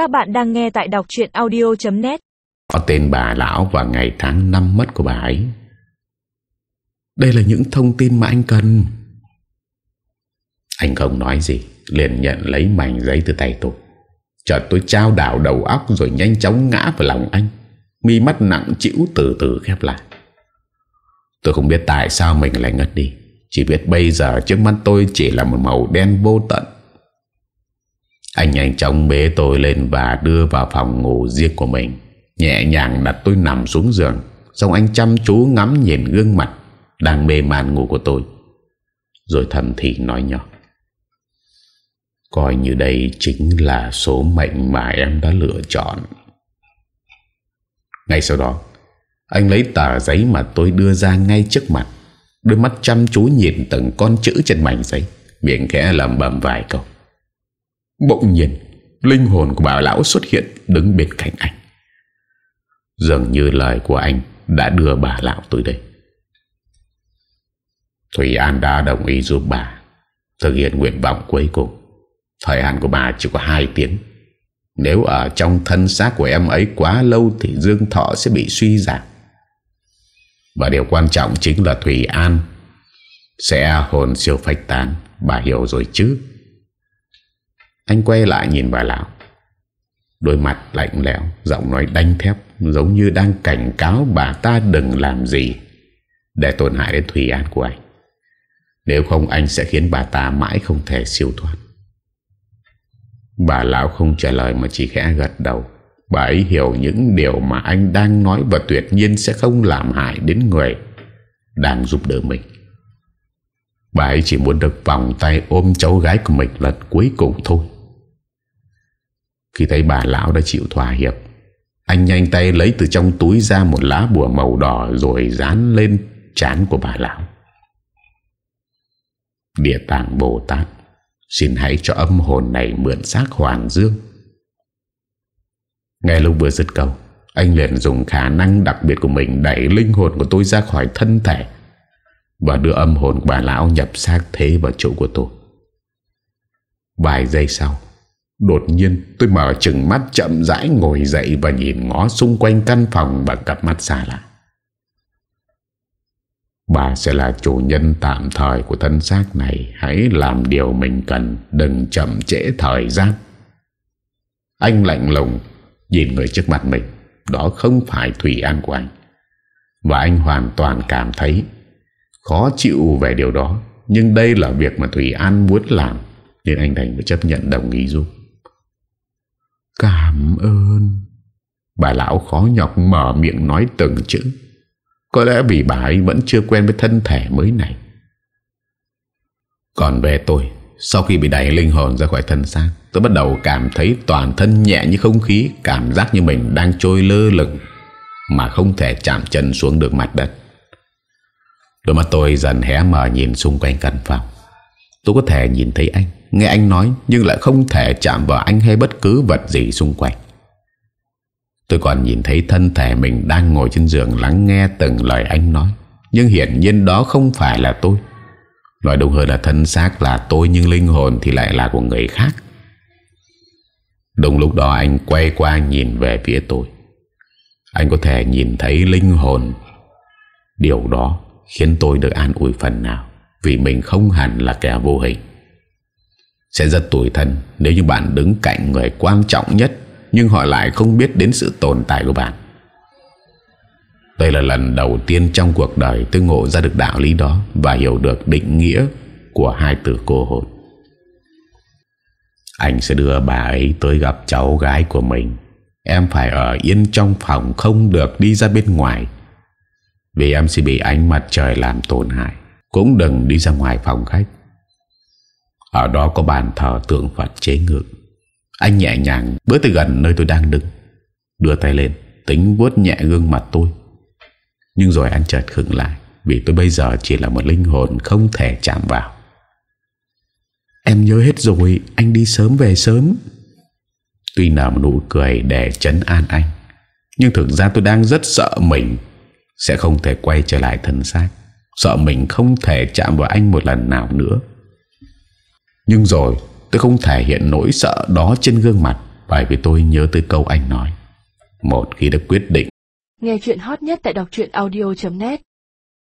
Các bạn đang nghe tại đọc chuyện audio.net Có tên bà lão và ngày tháng năm mất của bà ấy. Đây là những thông tin mà anh cần. Anh không nói gì, Liền nhận lấy mảnh giấy từ tay tôi. Chợt tôi trao đảo đầu óc Rồi nhanh chóng ngã vào lòng anh. Mi mắt nặng chịu từ từ khép lại. Tôi không biết tại sao mình lại ngất đi. Chỉ biết bây giờ trước mắt tôi chỉ là một màu đen vô tận. Anh nhanh chóng bế tôi lên và đưa vào phòng ngủ riêng của mình. Nhẹ nhàng đặt tôi nằm xuống giường, Xong anh chăm chú ngắm nhìn gương mặt Đang mê man ngủ của tôi. Rồi thầm thì nói nhỏ, Coi như đây chính là số mệnh mà em đã lựa chọn. Ngay sau đó, Anh lấy tờ giấy mà tôi đưa ra ngay trước mặt, Đôi mắt chăm chú nhìn từng con chữ trên mảnh giấy, Miệng khẽ lầm bầm vài câu. Bỗng nhiên, Linh hồn của bà lão xuất hiện Đứng bên cạnh anh. Dường như lời của anh Đã đưa bà lão tới đây. Thủy An đã đồng ý giúp bà Thực hiện nguyện vọng cuối cùng. Thời hạn của bà chỉ có 2 tiếng. Nếu ở trong thân xác của em ấy quá lâu Thì dương thọ sẽ bị suy giảm. Và điều quan trọng chính là Thủy An Sẽ hồn siêu phách tán. Bà hiểu rồi chứ? Anh quay lại nhìn bà lão. Đôi mặt lạnh lẽo, Giọng nói đanh thép, Giống như đang cảnh cáo bà ta đừng làm gì, Để tổn hại đến Thủy An của anh. Nếu không, anh sẽ khiến bà ta mãi không thể siêu thoát. Bà lão không trả lời mà chỉ khẽ gật đầu. Bà ấy hiểu những điều mà anh đang nói Và tuyệt nhiên sẽ không làm hại đến người Đang giúp đỡ mình. Bà ấy chỉ muốn được vòng tay ôm cháu gái của mình lần cuối cùng thôi. Khi thấy bà lão đã chịu thỏa hiệp, Anh nhanh tay lấy từ trong túi ra một lá bùa màu đỏ Rồi dán lên trán của bà lão. Địa tạng Bồ Tát, Xin hãy cho âm hồn này mượn xác Hoàng Dương. Ngay lúc vừa dứt câu, Anh liền dùng khả năng đặc biệt của mình Đẩy linh hồn của tôi ra khỏi thân thể Và đưa âm hồn của bà lão nhập xác thế vào chỗ của tôi. Vài giây sau Đột nhiên tôi mở chừng mắt chậm rãi ngồi dậy Và nhìn ngó xung quanh căn phòng bằng cặp mắt xa lạ. Bà sẽ là chủ nhân tạm thời của thân xác này. Hãy làm điều mình cần. Đừng chậm trễ thời gian. Anh lạnh lùng Nhìn người trước mặt mình. Đó không phải Thủy An của anh. Và anh hoàn toàn cảm thấy Khó chịu về điều đó. Nhưng đây là việc mà Thủy An muốn làm. Nên anh Thành phải chấp nhận đồng ý giúp. Cảm ơn. Bà lão khó nhọc mở miệng nói từng chữ. Có lẽ vì bà ấy vẫn chưa quen với thân thể mới này. Còn về tôi, Sau khi bị đẩy linh hồn ra khỏi thân xác, Tôi bắt đầu cảm thấy toàn thân nhẹ như không khí, Cảm giác như mình đang trôi lơ lửng, Mà không thể chạm chân xuống được mặt đất. Đôi mắt tôi dần hé mở nhìn xung quanh căn phòng. Tôi có thể nhìn thấy anh, Nghe anh nói, Nhưng lại không thể chạm vào anh hay bất cứ vật gì xung quanh Tôi còn nhìn thấy thân thể mình đang ngồi trên giường lắng nghe từng lời anh nói. Nhưng hiển nhiên đó không phải là tôi. Nói đúng hơn là thân xác là tôi, nhưng linh hồn thì lại là của người khác. Đúng lúc đó anh quay qua nhìn về phía tôi. Anh có thể nhìn thấy linh hồn. Điều đó khiến tôi được an ủi phần nào. Vì mình không hẳn là kẻ vô hình. Sẽ rất tủi thân nếu như bạn đứng cạnh người quan trọng nhất, nhưng họ lại không biết đến sự tồn tại của bạn. Đây là lần đầu tiên trong cuộc đời tôi ngộ ra được đạo lý đó Và hiểu được định nghĩa của hai từ cô hồn. Anh sẽ đưa bà ấy tới gặp cháu gái của mình. Em phải ở yên trong phòng không được đi ra bên ngoài, Vì em sẽ bị ánh mặt trời làm tổn hại. Cũng đừng đi ra ngoài phòng khách. Ở đó có bàn thờ tượng Phật chế ngự. Anh nhẹ nhàng bước tới gần nơi tôi đang đứng. Đưa tay lên, Tính vuốt nhẹ gương mặt tôi. Nhưng rồi anh chợt khựng lại, Vì tôi bây giờ chỉ là một linh hồn Không thể chạm vào. Em nhớ hết rồi, Anh đi sớm về sớm. Tuy nở một nụ cười để chấn an anh, Nhưng thực ra tôi đang rất sợ mình Sẽ không thể quay trở lại thân xác. Sợ mình không thể chạm vào anh một lần nào nữa. Nhưng rồi, Tôi không thể hiện nỗi sợ đó trên gương mặt, Bởi vì tôi nhớ tới câu anh nói. Một khi đã quyết định. Nghe chuyện hot nhất tại đọc truyện audio.net